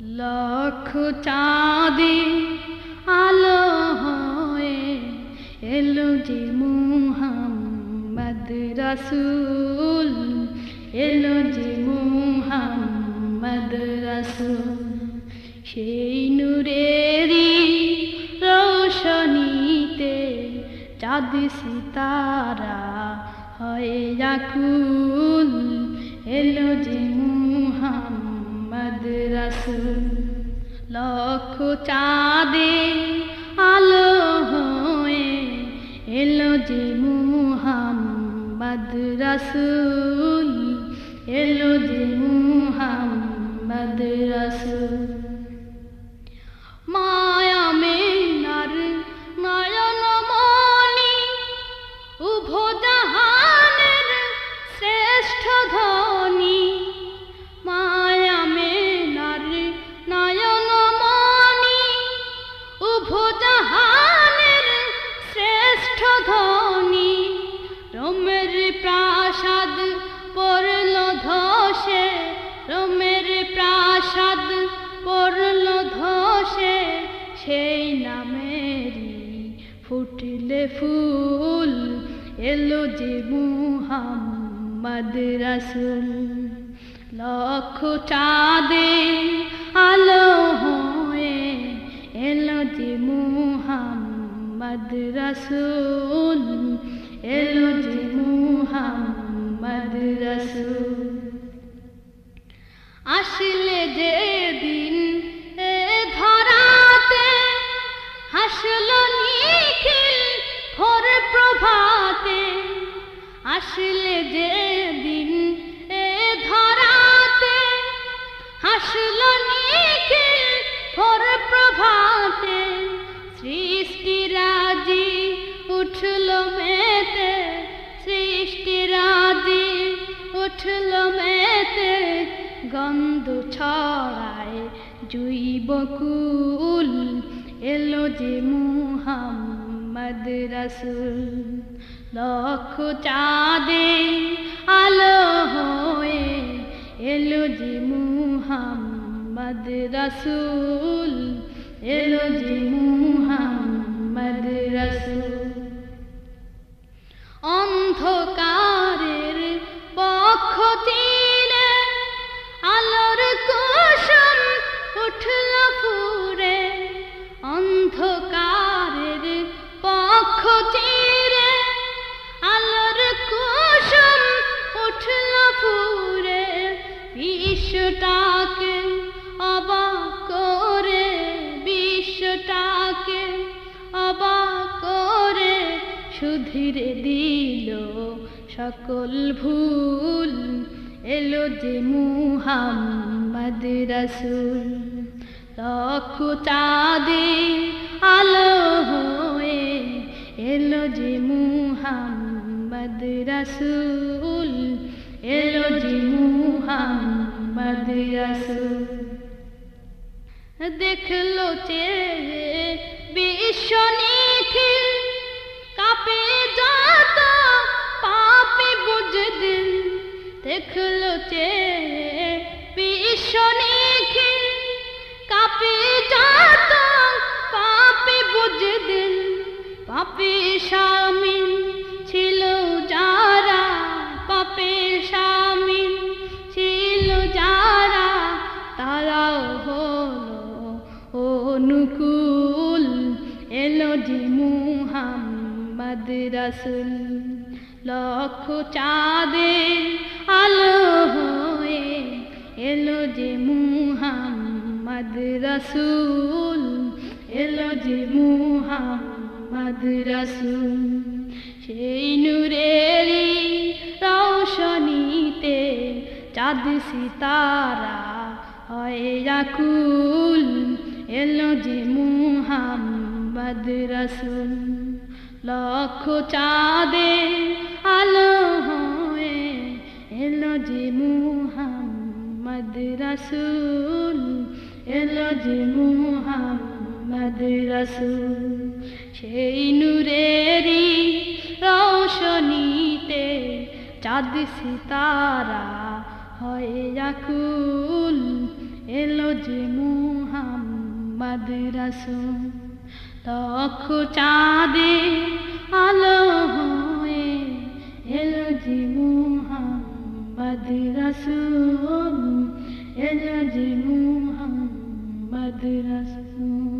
লক্ষ চাঁদে আলো হয়ে এলো যে মুহাম্মদ রাসূল। এলো যে মুহাম্মদ রাসূল। সেই নূরেরই রোশনীতে চাঁদ সিতারা হয় আকুল এলো যে মুহাম্মদ রাসূল লক্ষ চাঁদে আলো হয়ে এলো যে মুহাম্মদ রাসূল, এলো যে মুহাম্মদ রাসূল। মায়া মেনার নয়ন মনি উভ ফুটলে ফুল, এলো যে মুহাম্মদ রাসুল। লক্ষ চাঁদে আলো হয়ে এলো যে মুহাম্মদ রাসুল। এলো যে মুহাম্মদ রাসুল। আসলে যে আসলে যে দিন এ ধরাতে হাসলো নিখিল ভোর প্রভাতে। সৃষ্টি রাজি, উঠল মেতে। সৃষ্টি রাজি, উঠল মেতে। গন্ধ ছড়ায় জুই বকুল এলো যে মুহাম্মদ। রাসুল লক্ষ চাঁদে আলো হয়ে এলো যে মুহাম্মদ রসুল এলো যে মুহাম্মদ রসুল। অন্ধকারের তীরে ফুরে অবাক করে বিশ্বটাকে অবাক করে সুধীরে দিল সকল ভুল, এলো যে মুহাম্মদ রসুল। লক্ষ চাঁদে আলো হয়ে এলো যে মুহাম্মদ রসুল, এলো যে মুহাম্মদ রসুল। দেখল চেয়ে বিশ্ব কাপে যত পাপে বুঝ দিল দেখল চেয়ে বিশ্ব নিখিল, কাপে মুহাম্মদ রাসুল লক্ষ চাঁদের আলো হয়ে এলো যে মুহাম্মদ রাসুল এলো যে মুহাম্মদ রাসুল সেই নূরেরই রৌশনীতে চাঁদ সিতারা হয় আকুল এলো যে মুহাম্মদ রসুল। লক্ষ চাঁদে আলো হয়ে এলো যে মুহাম্মদ রসুল, এলো যে মুহাম্মদ রসুল। সেই নূরেরই রৌশনীতে চাঁদ সিতারা হয় আকুল এলো যে মোহাম্মদ রসুল। তখ চাঁদে আলো হয়ে এলো যে মোহাম্মদ রসুল। এলো যে মোহাম্মদ রসুল।